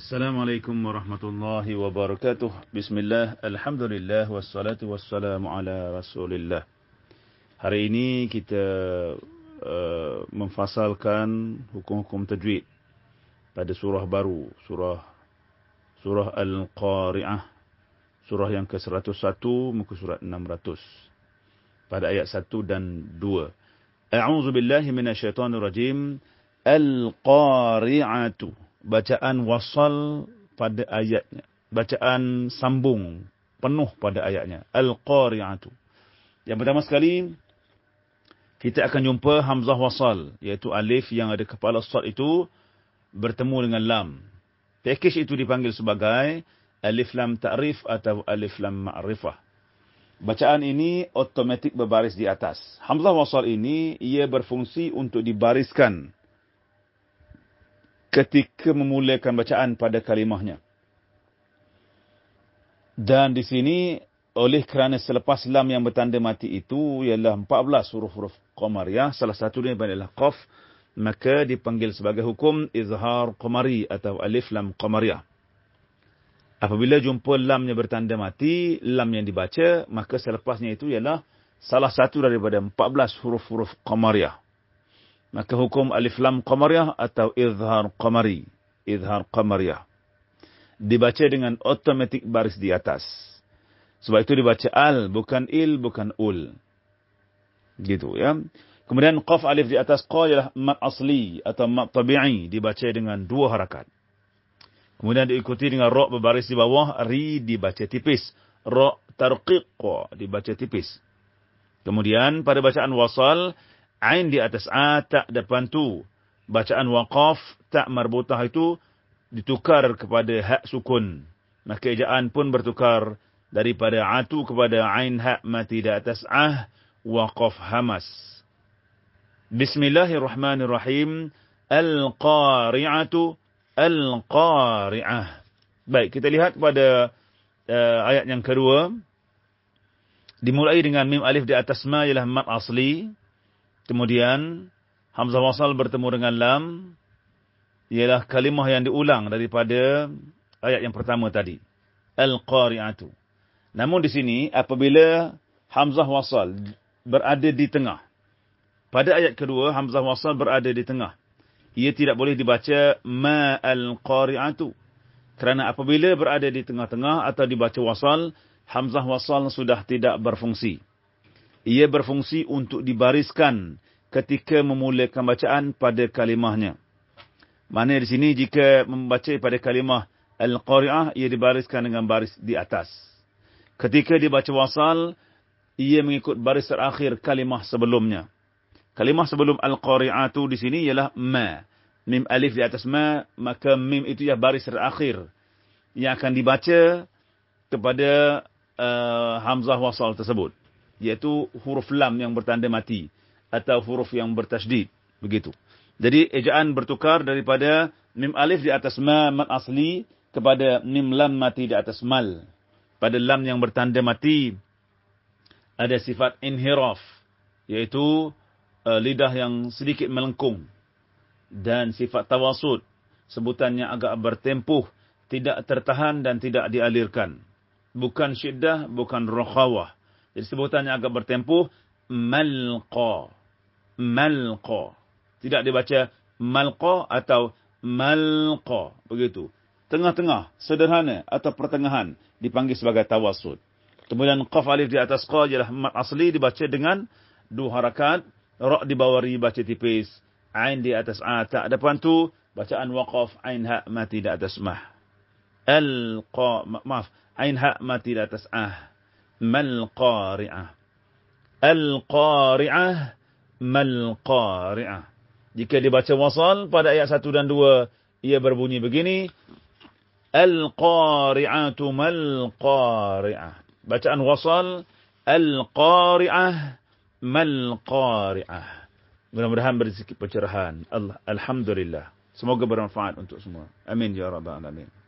Assalamualaikum warahmatullahi wabarakatuh. Bismillah, alhamdulillah, wassalatu wassalamu ala rasulillah. Hari ini kita uh, memfasalkan hukum-hukum tajwid pada surah baru, surah surah Al-Qari'ah, surah yang ke-101, muka surat 600. Pada ayat 1 dan 2. A'udzu billahi minasyaitonir rajim. Al-Qari'atu bacaan wasal pada ayatnya. Bacaan sambung penuh pada ayatnya. Al-Qari'atu. Yang pertama sekali, kita akan jumpa Hamzah wasal. Iaitu alif yang ada kepala sad itu bertemu dengan lam. Package itu dipanggil sebagai alif lam ta'rif atau alif lam ma'rifah. Bacaan ini otomatik berbaris di atas. Hamzah wasal ini ia berfungsi untuk dibariskan ketika memulakan bacaan pada kalimahnya. Dan di sini, oleh kerana selepas lam yang bertanda mati itu, ialah 14 huruf-huruf Qamariyah, salah satu satunya adalah Qaf, maka dipanggil sebagai hukum Izhar Qamari atau Alif Lam Qamariyah. Apabila jumpa lamnya bertanda mati, lam yang dibaca, maka selepasnya itu ialah salah satu daripada 14 huruf-huruf Qamariyah. Maka hukum alif lam qamariyah atau izhar qamari. Izhar qamariyah. Dibaca dengan otomatik baris di atas. Sebab itu dibaca al, bukan il, bukan ul. Gitu ya. Kemudian qaf alif di atas qa ialah mat asli atau mat tabi'i. Dibaca dengan dua harakat. Kemudian diikuti dengan ra' berbaris di bawah. Ri dibaca tipis. Ra' tarqiq dibaca tipis. Kemudian pada bacaan wasal, Ain di atas A, tak depan tu. Bacaan waqaf, tak marbutah itu ditukar kepada hak sukun. Maka ejaan pun bertukar daripada atu kepada ain hak mati di atas ah, waqaf hamas. Bismillahirrahmanirrahim. Al-Qari'atu. Al-Qari'ah. Baik, kita lihat pada uh, ayat yang kedua. Dimulai dengan mim alif di atas ma ialah mat asli. Kemudian Hamzah wasal bertemu dengan lam ialah kalimah yang diulang daripada ayat yang pertama tadi. Al-Qari'atu. Namun di sini apabila Hamzah wasal berada di tengah. Pada ayat kedua Hamzah wasal berada di tengah. Ia tidak boleh dibaca ma al-Qari'atu. Kerana apabila berada di tengah-tengah atau dibaca wasal, Hamzah wasal sudah tidak berfungsi ia berfungsi untuk dibariskan ketika memulakan bacaan pada kalimahnya. Mana di sini jika membaca pada kalimah Al-Qari'ah, ia dibariskan dengan baris di atas. Ketika dibaca wasal, ia mengikut baris terakhir kalimah sebelumnya. Kalimah sebelum Al-Qari'ah itu di sini ialah Ma. Mim alif di atas Ma, maka Mim itu ialah baris terakhir. Yang akan dibaca kepada uh, Hamzah wasal tersebut iaitu huruf lam yang bertanda mati atau huruf yang bertasydid begitu. Jadi ejaan bertukar daripada mim alif di atas ma mat asli kepada mim lam mati di atas mal. Pada lam yang bertanda mati ada sifat inhiraf iaitu uh, lidah yang sedikit melengkung dan sifat tawasud sebutannya agak bertempuh tidak tertahan dan tidak dialirkan bukan syiddah bukan rakhawah jadi sebutannya agak bertempuh. Malqa. Malqa. Tidak dibaca malqa atau malqa. Begitu. Tengah-tengah, sederhana atau pertengahan dipanggil sebagai tawasud. Kemudian qaf alif di atas qa ialah mat asli dibaca dengan dua harakat. Ra' di bawah ri baca tipis. Ain di atas a tak depan tu. Bacaan waqaf ain ha mati di atas mah. Al-qa, maaf. Ain ha mati di atas ah mal qari'ah. Al qari'ah mal qari'ah. Jika dibaca wasal pada ayat 1 dan 2 ia berbunyi begini al qari'atu mal qari'ah. Bacaan wasal al qari'ah mal qari'ah. Mudah-mudahan beri sedikit pencerahan. Allah alhamdulillah. Semoga bermanfaat untuk semua. Amin ya rabbal alamin